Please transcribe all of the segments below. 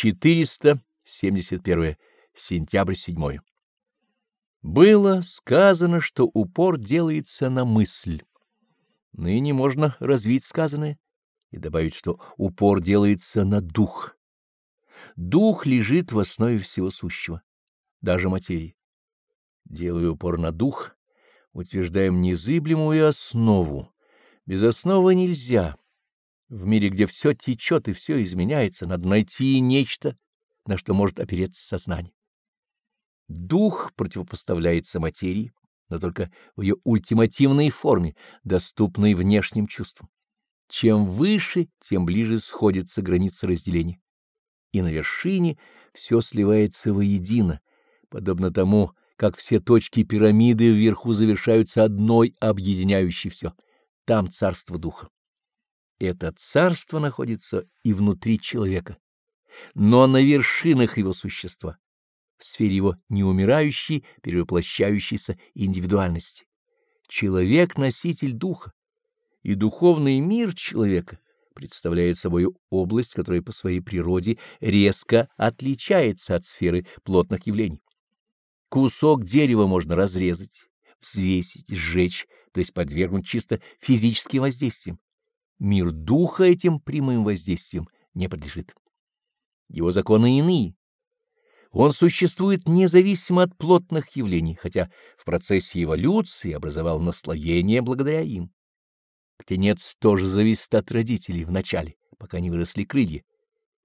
471. Сентябрь 7. Было сказано, что упор делается на мысль. Ныне можно развить сказанное и добавить, что упор делается на дух. Дух лежит в основе всего сущего, даже материи. Делая упор на дух, утверждаем незыблемую основу. Без основы нельзя. В мире, где все течет и все изменяется, надо найти нечто, на что может опереться сознание. Дух противопоставляется материи, но только в ее ультимативной форме, доступной внешним чувствам. Чем выше, тем ближе сходится граница разделения. И на вершине все сливается воедино, подобно тому, как все точки пирамиды вверху завершаются одной, объединяющей все. Там царство духа. Это царство находится и внутри человека, но на вершинах его существа в сфере его неумирающей, перевоплощающейся индивидуальности. Человек — носитель духа, и духовный мир человека представляет собой область, которая по своей природе резко отличается от сферы плотных явлений. Кусок дерева можно разрезать, взвесить, сжечь, то есть подвергнуть чисто физическим воздействиям. Мир духа этим прямым воздействием не подлежит. Его законы иные, он существует независимо от плотных явлений, хотя в процессе эволюции образовал наслоение благодаря им. Птенец тоже зависит от родителей вначале, пока не выросли крылья,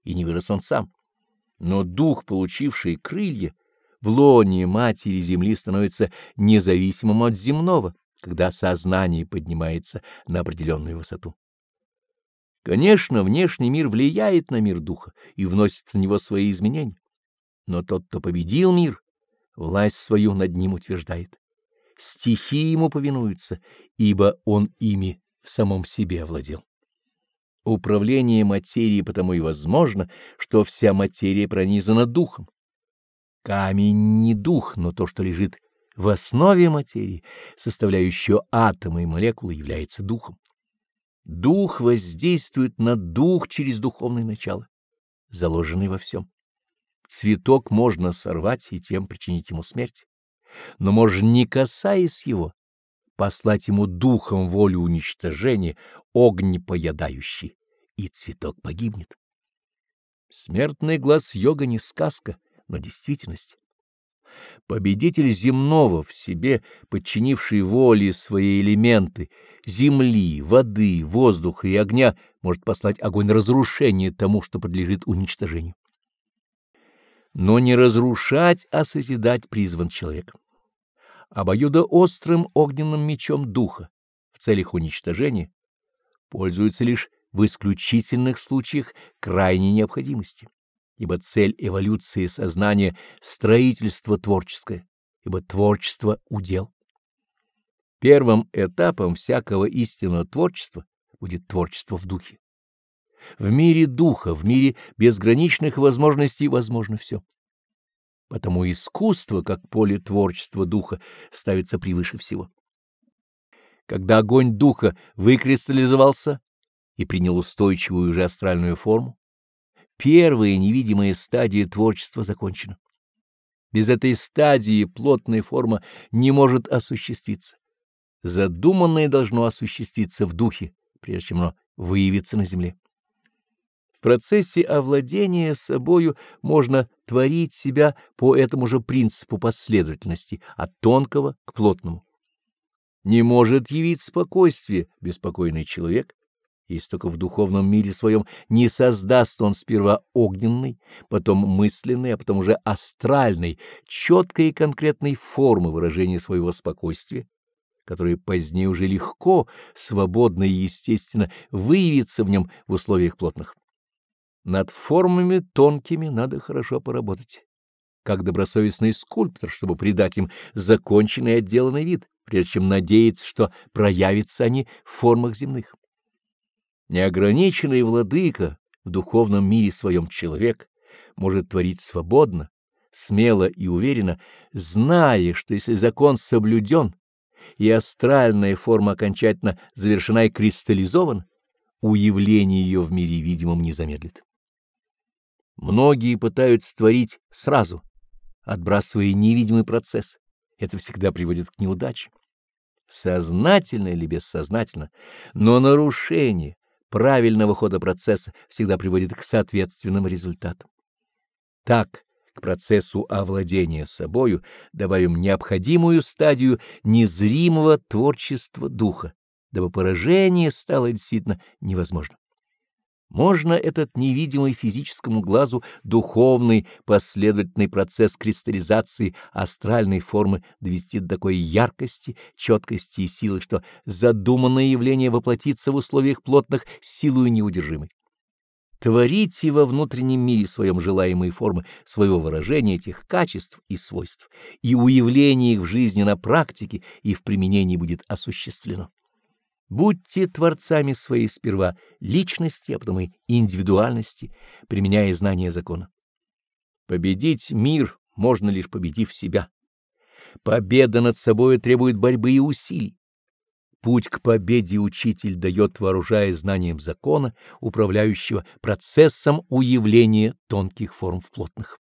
и не вырос он сам. Но дух, получивший крылья, в лоне матери земли становится независимым от земного, когда сознание поднимается на определенную высоту. Конечно, внешний мир влияет на мир духа и вносит в него свои изменения. Но тот, кто победил мир, власть свою над ним утверждает. Стихи ему повинуются, ибо он ими в самом себе овладел. Управление материей потому и возможно, что вся материя пронизана духом. Камень не дух, но то, что лежит в основе материи, составляющего атомы и молекулы, является духом. Дух воздействует на дух через духовное начало, заложенное во всем. Цветок можно сорвать и тем причинить ему смерть, но можно, не касаясь его, послать ему духом волю уничтожения, огонь поедающий, и цветок погибнет. Смертный глаз йога не сказка, но действительность. Победитель земного в себе, подчинивший воле свои элементы, земли, воды, воздуха и огня, может послать огонь разрушения тому, что подлежит уничтожению но не разрушать, а созидать призван человек. Обоюдоострым огненным мечом духа в целях уничтожения пользуются лишь в исключительных случаях крайней необходимости, ибо цель эволюции сознания — строительство творческое, ибо творчество — удел. Первым этапом всякого истинного творчества будет творчество в духе. В мире духа, в мире безграничных возможностей возможно все. Потому искусство, как поле творчества духа, ставится превыше всего. Когда огонь духа выкристаллизовался и принял устойчивую уже астральную форму, первая невидимая стадия творчества закончена. Без этой стадии плотная форма не может осуществиться. Задуманное должно осуществиться в духе, прежде чем оно выявится на земле. В процессе овладения собою можно творить себя по этому же принципу последовательности, от тонкого к плотному. Не может явить спокойствие беспокойный человек, если только в духовном мире своем не создаст он сперва огненный, потом мысленный, а потом уже астральный, четкой и конкретной формы выражения своего спокойствия, которое позднее уже легко, свободно и естественно выявится в нем в условиях плотных. Над формами тонкими надо хорошо поработать, как добросовестный скульптор, чтобы придать им законченный и отделанный вид, прежде чем надеяться, что проявятся они в формах земных. Неограниченный владыка в духовном мире своем человек может творить свободно, смело и уверенно, зная, что если закон соблюден и астральная форма окончательно завершена и кристаллизована, уявление ее в мире видимом не замедлит. Многие пытаются творить сразу, отбрасывая невидимый процесс. Это всегда приводит к неудаче. Сознательно или бессознательно, но нарушение правильного хода процесса всегда приводит к соответственным результатам. Так, к процессу овладения собою добавим необходимую стадию незримого творчества духа, дабы поражение стало действительно невозможным. Можно этот невидимый физическому глазу духовный последовательный процесс кристаллизации астральной формы довести до такой яркости, четкости и силы, что задуманное явление воплотится в условиях плотных силою неудержимой. Творите во внутреннем мире своем желаемые формы своего выражения этих качеств и свойств, и уявление их в жизни на практике и в применении будет осуществлено. Будьте творцами своей сперва личности, а потом и индивидуальности, применяя знания закона. Победить мир можно лишь победив себя. Победа над собой требует борьбы и усилий. Путь к победе учитель дает, вооружая знанием закона, управляющего процессом уявления тонких форм в плотных.